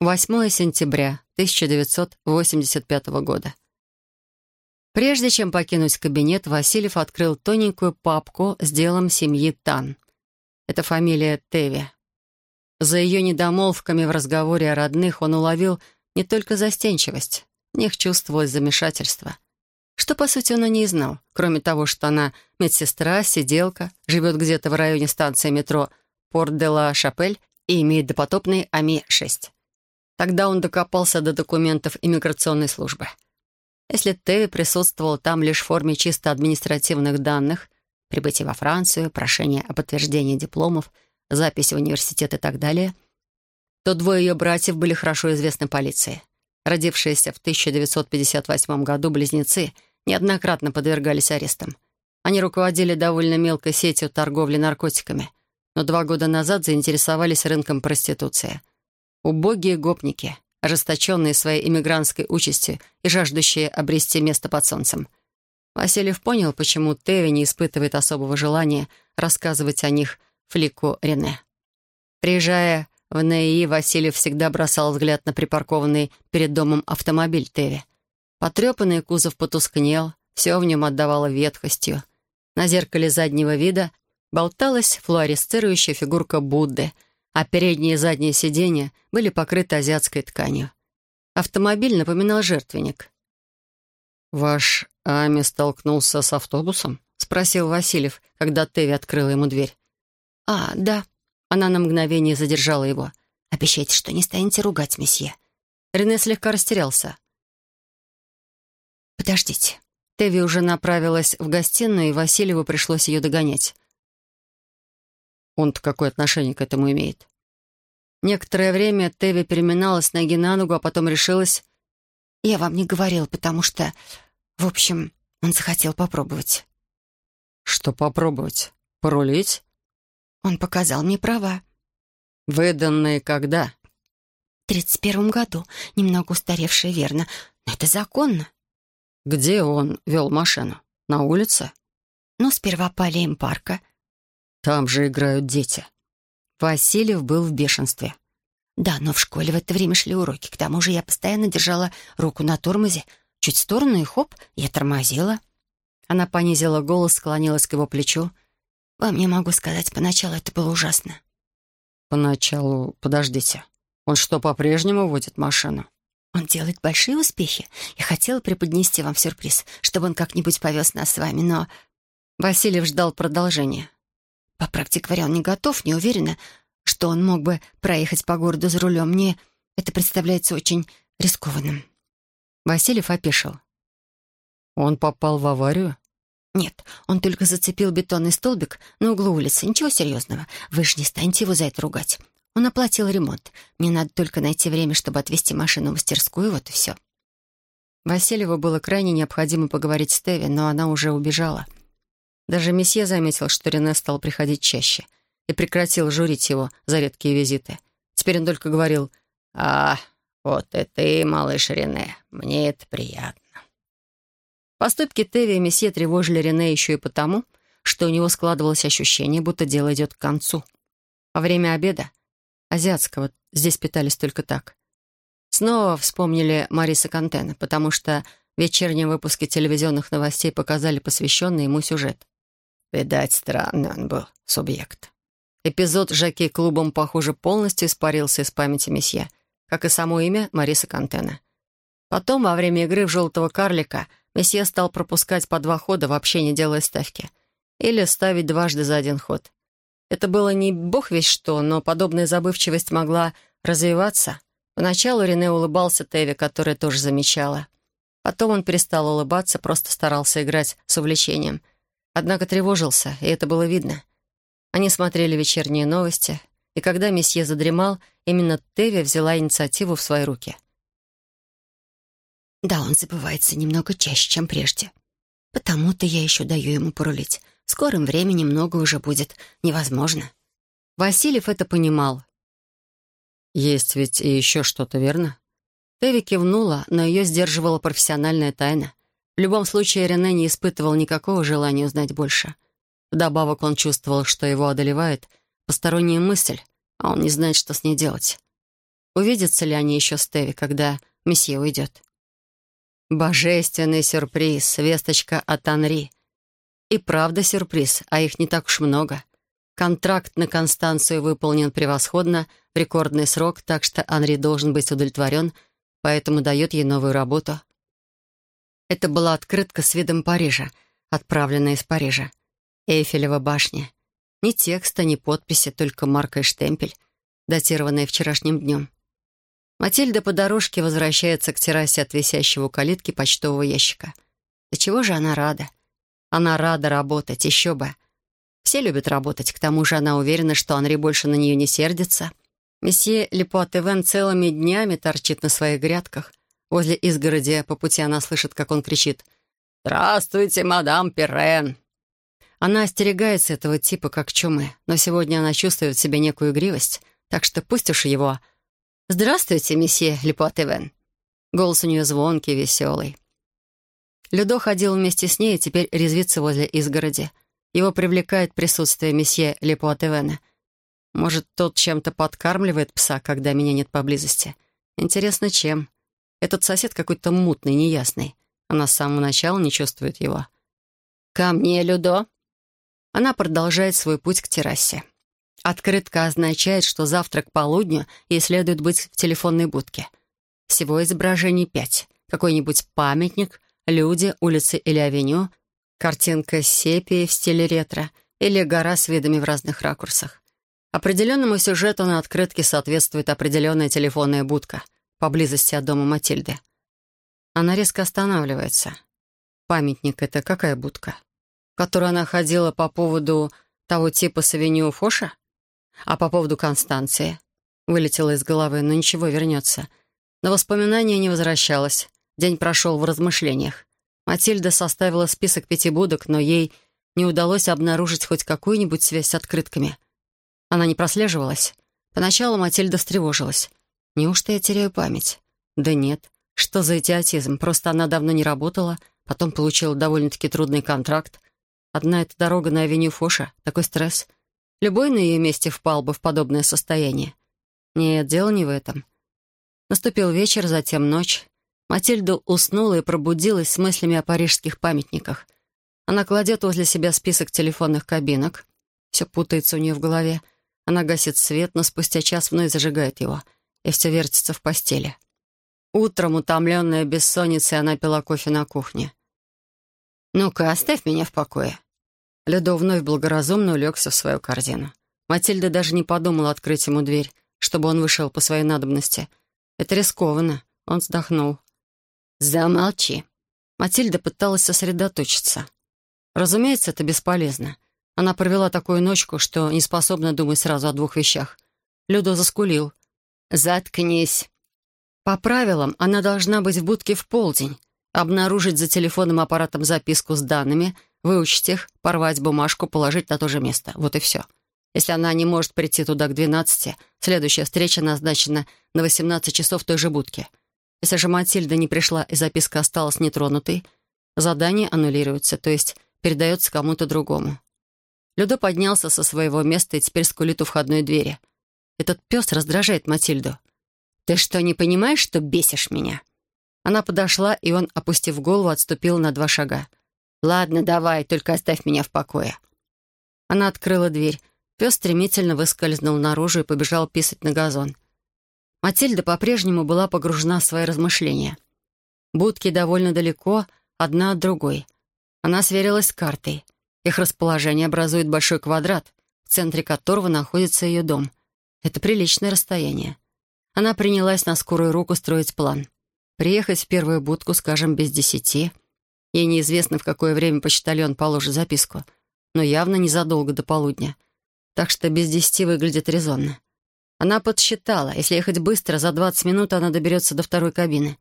8 сентября 1985 года. Прежде чем покинуть кабинет, Васильев открыл тоненькую папку с делом семьи Тан. Это фамилия Теви. За ее недомолвками в разговоре о родных он уловил не только застенчивость, в них чувствовалось замешательство. Что, по сути, он о ней знал, кроме того, что она медсестра, сиделка, живет где-то в районе станции метро Порт-де-ла-Шапель и имеет допотопный АМИ-6. Тогда он докопался до документов иммиграционной службы. Если Теви присутствовал там лишь в форме чисто административных данных, прибытие во Францию, прошение о подтверждении дипломов, запись в университет и так далее, то двое ее братьев были хорошо известны полиции. Родившиеся в 1958 году близнецы неоднократно подвергались арестам. Они руководили довольно мелкой сетью торговли наркотиками, но два года назад заинтересовались рынком проституции. Убогие гопники, ожесточенные своей иммигрантской участью и жаждущие обрести место под солнцем. Васильев понял, почему Теви не испытывает особого желания рассказывать о них флику Рене. Приезжая в НИИ, Васильев всегда бросал взгляд на припаркованный перед домом автомобиль Теви. Потрепанный кузов потускнел, все в нем отдавало ветхостью. На зеркале заднего вида болталась флуоресцирующая фигурка Будды — а передние и задние сиденья были покрыты азиатской тканью. Автомобиль напоминал жертвенник. «Ваш Ами столкнулся с автобусом?» — спросил Васильев, когда Теви открыла ему дверь. «А, да». Она на мгновение задержала его. «Обещайте, что не станете ругать, месье». Рене слегка растерялся. «Подождите». Теви уже направилась в гостиную, и Васильеву пришлось ее догонять. Он-то какое отношение к этому имеет? Некоторое время Теви переминалась ноги на ногу, а потом решилась... «Я вам не говорил, потому что... В общем, он захотел попробовать». «Что попробовать? Порулить?» «Он показал мне права». «Выданные когда?» «В тридцать первом году. Немного устаревшие, верно. Но это законно». «Где он вел машину? На улице?» «Ну, сперва по аллеям парка, там же играют дети. Васильев был в бешенстве. Да, но в школе в это время шли уроки. К тому же я постоянно держала руку на тормозе. Чуть в сторону и хоп, я тормозила. Она понизила голос, склонилась к его плечу. «Вам не могу сказать, поначалу это было ужасно». «Поначалу... Подождите. Он что, по-прежнему водит машину?» «Он делает большие успехи. Я хотела преподнести вам сюрприз, чтобы он как-нибудь повез нас с вами, но...» Васильев ждал продолжения. По говоря, он не готов, не уверена, что он мог бы проехать по городу за рулем. Мне это представляется очень рискованным. Васильев опешил. Он попал в аварию? Нет, он только зацепил бетонный столбик на углу улицы. Ничего серьезного. Вы же не станете его за это ругать. Он оплатил ремонт. Мне надо только найти время, чтобы отвезти машину в мастерскую, вот и все. Васильеву было крайне необходимо поговорить с Теви, но она уже убежала — даже месье заметил, что Рене стал приходить чаще и прекратил журить его за редкие визиты. Теперь он только говорил «А, вот и ты, малыш Рене, мне это приятно». Поступки Теви и месье тревожили Рене еще и потому, что у него складывалось ощущение, будто дело идет к концу. Во время обеда, азиатского, здесь питались только так, снова вспомнили Мариса Кантена, потому что в вечернем выпуске телевизионных новостей показали посвященный ему сюжет. Видать, странный он был субъект. Эпизод Жаки клубом, похоже, полностью испарился из памяти месье, как и само имя Мариса Кантена. Потом, во время игры в «желтого карлика», месье стал пропускать по два хода, вообще не делая ставки. Или ставить дважды за один ход. Это было не бог весь что, но подобная забывчивость могла развиваться. Поначалу Рене улыбался Теви, которая тоже замечала. Потом он перестал улыбаться, просто старался играть с увлечением — Однако тревожился, и это было видно. Они смотрели вечерние новости, и когда месье задремал, именно Теви взяла инициативу в свои руки. «Да, он забывается немного чаще, чем прежде. Потому-то я еще даю ему порулить. В скором времени много уже будет невозможно». Васильев это понимал. «Есть ведь и еще что-то, верно?» Теви кивнула, но ее сдерживала профессиональная тайна. В любом случае, Рене не испытывал никакого желания узнать больше. Вдобавок он чувствовал, что его одолевает посторонняя мысль, а он не знает, что с ней делать. увидятся ли они еще с Теви, когда месье уйдет. Божественный сюрприз, весточка от Анри. И правда сюрприз, а их не так уж много. Контракт на Констанцию выполнен превосходно, в рекордный срок, так что Анри должен быть удовлетворен, поэтому дает ей новую работу. Это была открытка с видом Парижа, отправленная из Парижа. Эйфелева башня. Ни текста, ни подписи, только марка и штемпель, датированная вчерашним днем. Матильда по дорожке возвращается к террасе от висящего у калитки почтового ящика. Да чего же она рада? Она рада работать, еще бы. Все любят работать, к тому же она уверена, что Анри больше на нее не сердится. Месье Лепуат-Ивен целыми днями торчит на своих грядках. Возле изгороди по пути она слышит, как он кричит «Здравствуйте, мадам Перрен!» Она остерегается этого типа как чумы, но сегодня она чувствует в себе некую игривость, так что пусть уж его. «Здравствуйте, месье Лепуат-Ивен!» Голос у нее звонкий, веселый. Людо ходил вместе с ней и теперь резвится возле изгороди. Его привлекает присутствие месье Лепуатевена. Может, тот чем-то подкармливает пса, когда меня нет поблизости? Интересно, чем? Этот сосед какой-то мутный, неясный. Она с самого начала не чувствует его. «Ко мне, Людо!» Она продолжает свой путь к террасе. Открытка означает, что завтра к полудню ей следует быть в телефонной будке. Всего изображений пять. Какой-нибудь памятник, люди, улицы или авеню, картинка сепии в стиле ретро или гора с видами в разных ракурсах. Определенному сюжету на открытке соответствует определенная телефонная будка поблизости от дома Матильды. Она резко останавливается. Памятник — это какая будка? В которую она ходила по поводу того типа с Фоша? А по поводу Констанции? Вылетела из головы, но ничего, вернется. Но воспоминание не возвращалось. День прошел в размышлениях. Матильда составила список пяти будок, но ей не удалось обнаружить хоть какую-нибудь связь с открытками. Она не прослеживалась. Поначалу Матильда встревожилась. «Неужто я теряю память?» «Да нет. Что за идиотизм? Просто она давно не работала, потом получила довольно-таки трудный контракт. Одна эта дорога на авеню Фоша, такой стресс. Любой на ее месте впал бы в подобное состояние. Нет, дело не в этом. Наступил вечер, затем ночь. Матильда уснула и пробудилась с мыслями о парижских памятниках. Она кладет возле себя список телефонных кабинок. Все путается у нее в голове. Она гасит свет, но спустя час вновь зажигает его, и все вертится в постели. Утром, утомленная бессонницей, она пила кофе на кухне. «Ну-ка, оставь меня в покое». Ледо вновь благоразумно улегся в свою корзину. Матильда даже не подумала открыть ему дверь, чтобы он вышел по своей надобности. Это рискованно. Он вздохнул. «Замолчи». Матильда пыталась сосредоточиться. Разумеется, это бесполезно. Она провела такую ночку, что не способна думать сразу о двух вещах. Людо заскулил. «Заткнись». По правилам, она должна быть в будке в полдень, обнаружить за телефонным аппаратом записку с данными, выучить их, порвать бумажку, положить на то же место. Вот и все. Если она не может прийти туда к 12, следующая встреча назначена на 18 часов в той же будке. Если же Матильда не пришла и записка осталась нетронутой, задание аннулируется, то есть передается кому-то другому. Людо поднялся со своего места и теперь скулит у входной двери. Этот пес раздражает Матильду. «Ты что, не понимаешь, что бесишь меня?» Она подошла, и он, опустив голову, отступил на два шага. «Ладно, давай, только оставь меня в покое». Она открыла дверь. Пес стремительно выскользнул наружу и побежал писать на газон. Матильда по-прежнему была погружена в свои размышления. Будки довольно далеко, одна от другой. Она сверилась с картой. Их расположение образует большой квадрат, в центре которого находится ее дом. Это приличное расстояние. Она принялась на скорую руку строить план. Приехать в первую будку, скажем, без десяти. Ей неизвестно, в какое время почтальон положит записку, но явно незадолго до полудня. Так что без десяти выглядит резонно. Она подсчитала, если ехать быстро, за 20 минут она доберется до второй кабины.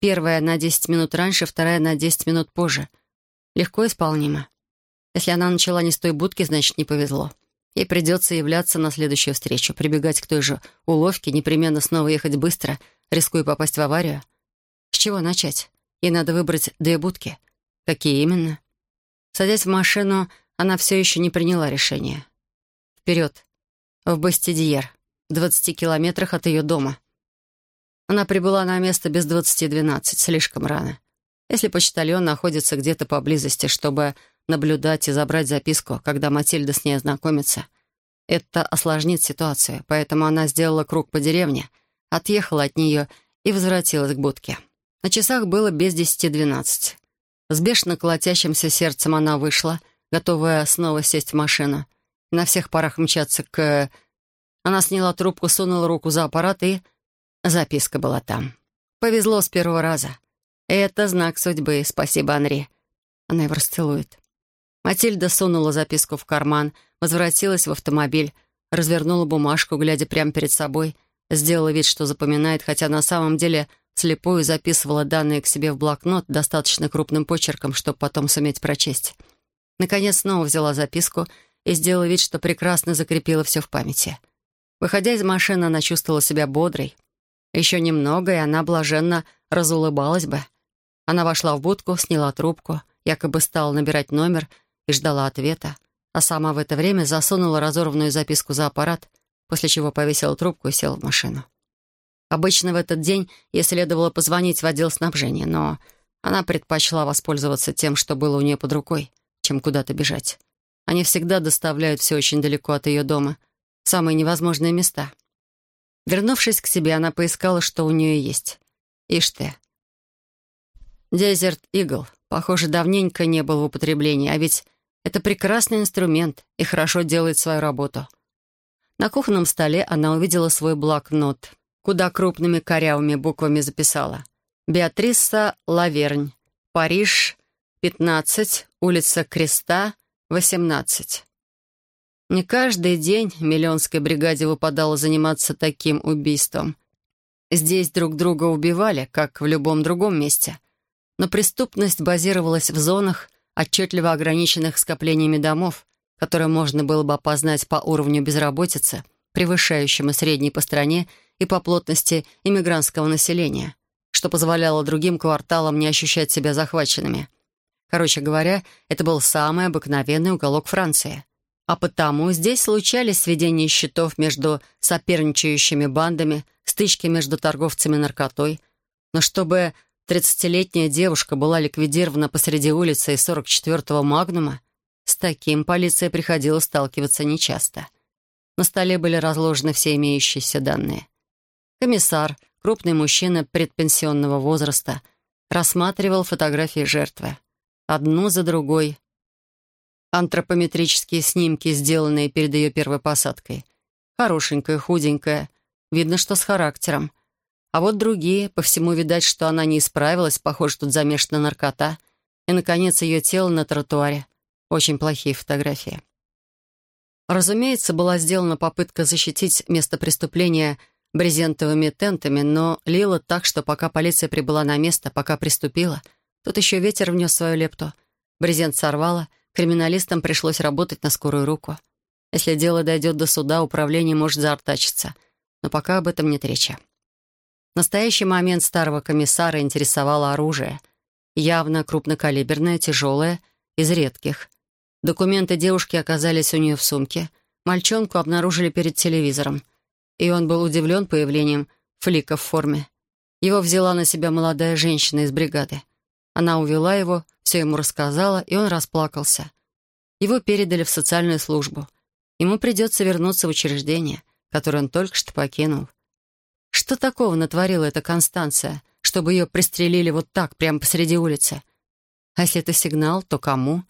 Первая на 10 минут раньше, вторая на 10 минут позже. Легко исполнимо. Если она начала не с той будки, значит, не повезло. Ей придется являться на следующую встречу, прибегать к той же уловке, непременно снова ехать быстро, рискуя попасть в аварию. С чего начать? Ей надо выбрать две будки. Какие именно? Садясь в машину, она все еще не приняла решение. Вперед. В Бастидьер. 20 километрах от ее дома. Она прибыла на место без двадцати двенадцать, слишком рано. Если почтальон находится где-то поблизости, чтобы наблюдать и забрать записку, когда Матильда с ней ознакомится, это осложнит ситуацию, поэтому она сделала круг по деревне, отъехала от нее и возвратилась к будке. На часах было без десяти двенадцать. С бешено колотящимся сердцем она вышла, готовая снова сесть в машину, на всех парах мчаться к... Она сняла трубку, сунула руку за аппарат, и записка была там. Повезло с первого раза. Это знак судьбы. Спасибо, Анри. Она его расцелует. Матильда сунула записку в карман, возвратилась в автомобиль, развернула бумажку, глядя прямо перед собой, сделала вид, что запоминает, хотя на самом деле слепую записывала данные к себе в блокнот достаточно крупным почерком, чтобы потом суметь прочесть. Наконец снова взяла записку и сделала вид, что прекрасно закрепила все в памяти. Выходя из машины, она чувствовала себя бодрой. Еще немного, и она блаженно разулыбалась бы. Она вошла в будку, сняла трубку, якобы стала набирать номер и ждала ответа, а сама в это время засунула разорванную записку за аппарат, после чего повесила трубку и села в машину. Обычно в этот день ей следовало позвонить в отдел снабжения, но она предпочла воспользоваться тем, что было у нее под рукой, чем куда-то бежать. Они всегда доставляют все очень далеко от ее дома, в самые невозможные места. Вернувшись к себе, она поискала, что у нее есть. Ишь ты. Дезерт Игл, похоже, давненько не был в употреблении, а ведь это прекрасный инструмент и хорошо делает свою работу. На кухонном столе она увидела свой блокнот — куда крупными корявыми буквами записала. «Беатриса Лавернь, Париж, 15, улица Креста, 18». Не каждый день миллионской бригаде выпадало заниматься таким убийством. Здесь друг друга убивали, как в любом другом месте. Но преступность базировалась в зонах, отчетливо ограниченных скоплениями домов, которые можно было бы опознать по уровню безработицы, превышающему средний по стране и по плотности иммигрантского населения, что позволяло другим кварталам не ощущать себя захваченными. Короче говоря, это был самый обыкновенный уголок Франции. А потому здесь случались сведения счетов между соперничающими бандами, стычки между торговцами наркотой. Но чтобы 30-летняя девушка была ликвидирована посреди улицы из 44-го «Магнума», с таким полиция приходила сталкиваться нечасто. На столе были разложены все имеющиеся данные. Комиссар, крупный мужчина предпенсионного возраста, рассматривал фотографии жертвы. Одну за другой. Антропометрические снимки, сделанные перед ее первой посадкой. Хорошенькая, худенькая. Видно, что с характером. А вот другие, по всему видать, что она не исправилась, похоже, тут замешана наркота. И, наконец, ее тело на тротуаре. Очень плохие фотографии. Разумеется, была сделана попытка защитить место преступления – брезентовыми тентами, но лило так, что пока полиция прибыла на место, пока приступила, тут еще ветер внес свою лепту. Брезент сорвало, криминалистам пришлось работать на скорую руку. Если дело дойдет до суда, управление может заортачиться. Но пока об этом нет речи. В настоящий момент старого комиссара интересовало оружие. Явно крупнокалиберное, тяжелое, из редких. Документы девушки оказались у нее в сумке. Мальчонку обнаружили перед телевизором — и он был удивлен появлением флика в форме. Его взяла на себя молодая женщина из бригады. Она увела его, все ему рассказала, и он расплакался. Его передали в социальную службу. Ему придется вернуться в учреждение, которое он только что покинул. Что такого натворила эта Констанция, чтобы ее пристрелили вот так, прямо посреди улицы? А если это сигнал, то кому?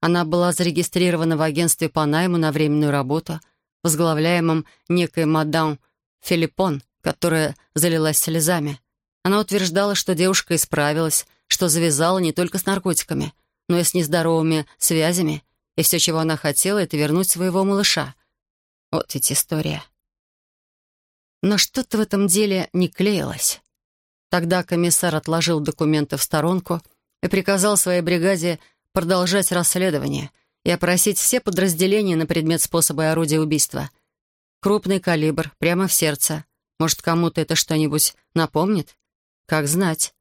Она была зарегистрирована в агентстве по найму на временную работу — возглавляемом некой мадам Филиппон, которая залилась слезами. Она утверждала, что девушка исправилась, что завязала не только с наркотиками, но и с нездоровыми связями, и все, чего она хотела, это вернуть своего малыша. Вот ведь история. Но что-то в этом деле не клеилось. Тогда комиссар отложил документы в сторонку и приказал своей бригаде продолжать расследование, и опросить все подразделения на предмет способа и орудия убийства. Крупный калибр, прямо в сердце. Может, кому-то это что-нибудь напомнит? Как знать.